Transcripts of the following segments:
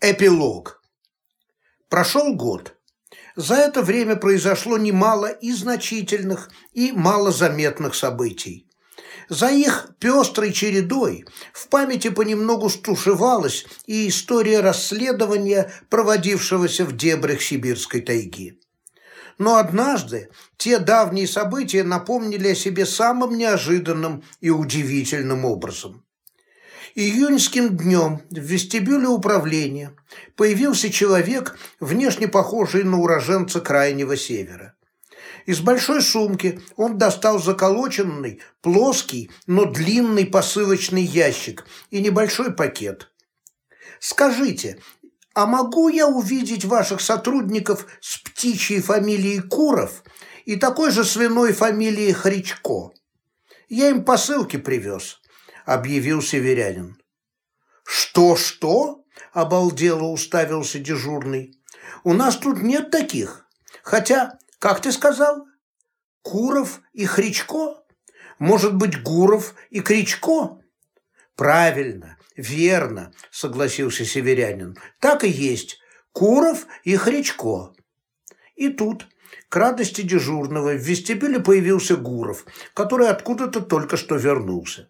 Эпилог. Прошел год. За это время произошло немало и значительных, и малозаметных событий. За их пестрой чередой в памяти понемногу стушевалась и история расследования, проводившегося в дебрях сибирской тайги. Но однажды те давние события напомнили о себе самым неожиданным и удивительным образом. Июньским днем в вестибюле управления появился человек, внешне похожий на уроженца Крайнего Севера. Из большой сумки он достал заколоченный, плоский, но длинный посылочный ящик и небольшой пакет. «Скажите, а могу я увидеть ваших сотрудников с птичьей фамилией Куров и такой же свиной фамилией Хричко? Я им посылки привез» объявил северянин. «Что-что?» – обалдело уставился дежурный. «У нас тут нет таких. Хотя, как ты сказал, Куров и Хричко? Может быть, Гуров и Кричко?» «Правильно, верно», – согласился северянин. «Так и есть. Куров и Хричко». И тут, к радости дежурного, в вестибюле появился Гуров, который откуда-то только что вернулся.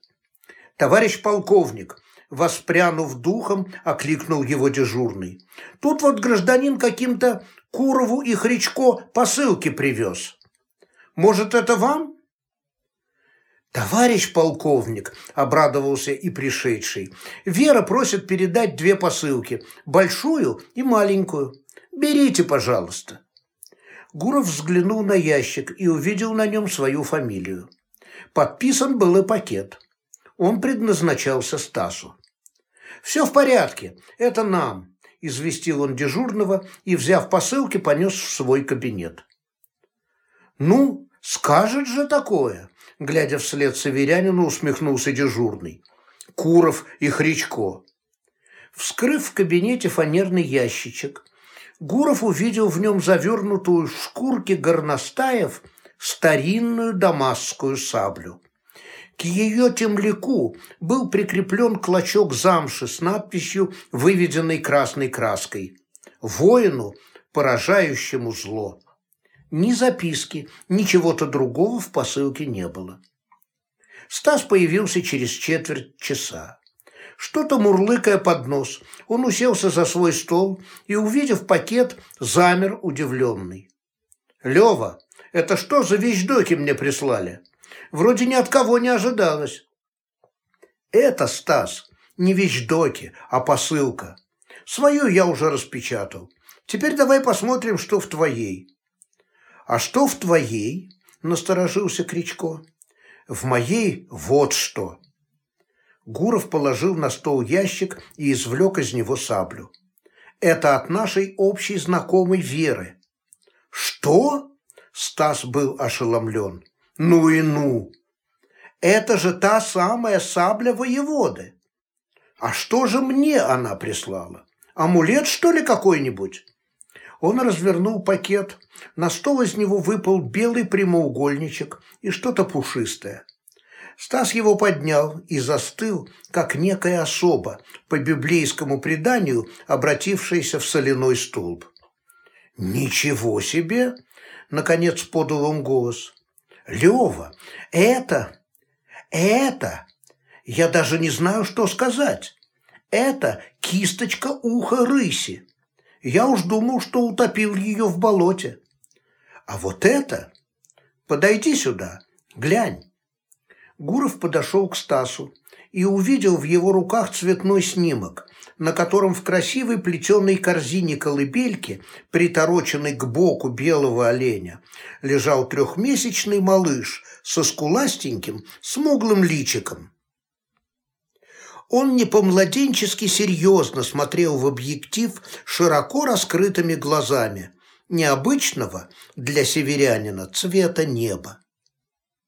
«Товарищ полковник!» Воспрянув духом, окликнул его дежурный. «Тут вот гражданин каким-то Курову и Хричко посылки привез. Может, это вам?» «Товарищ полковник», – обрадовался и пришедший, – «Вера просит передать две посылки, большую и маленькую. Берите, пожалуйста». Гуров взглянул на ящик и увидел на нем свою фамилию. Подписан был и пакет. Он предназначался Стасу. «Все в порядке, это нам», – известил он дежурного и, взяв посылки, понес в свой кабинет. «Ну, скажет же такое», – глядя вслед северянину, усмехнулся дежурный. «Куров и Хричко». Вскрыв в кабинете фанерный ящичек, Гуров увидел в нем завернутую в шкурки горностаев старинную дамасскую саблю. К ее темляку был прикреплен клочок замши с надписью, выведенной красной краской «Воину, поражающему зло». Ни записки, ни чего-то другого в посылке не было. Стас появился через четверть часа. Что-то мурлыкая под нос, он уселся за свой стол и, увидев пакет, замер удивленный. «Лева, это что за вещдоки мне прислали?» Вроде ни от кого не ожидалось. Это, Стас, не вещдоки, а посылка. Свою я уже распечатал. Теперь давай посмотрим, что в твоей. А что в твоей? Насторожился Кричко. В моей вот что. Гуров положил на стол ящик и извлек из него саблю. Это от нашей общей знакомой Веры. Что? Стас был ошеломлен. Ну и ну! Это же та самая сабля воеводы. А что же мне она прислала? Амулет, что ли, какой-нибудь? Он развернул пакет. На стол из него выпал белый прямоугольничек и что-то пушистое. Стас его поднял и застыл, как некая особа, по библейскому преданию, обратившаяся в соляной столб. «Ничего себе!» – наконец подал он голос. Лева, это, это, я даже не знаю, что сказать. Это кисточка уха рыси. Я уж думал, что утопил ее в болоте. А вот это... Подойди сюда, глянь. Гуров подошел к Стасу и увидел в его руках цветной снимок, на котором в красивой плетеной корзине колыбельки, притороченной к боку белого оленя, лежал трехмесячный малыш со скуластеньким, смуглым личиком. Он не по-младенчески серьезно смотрел в объектив широко раскрытыми глазами, необычного для северянина цвета неба.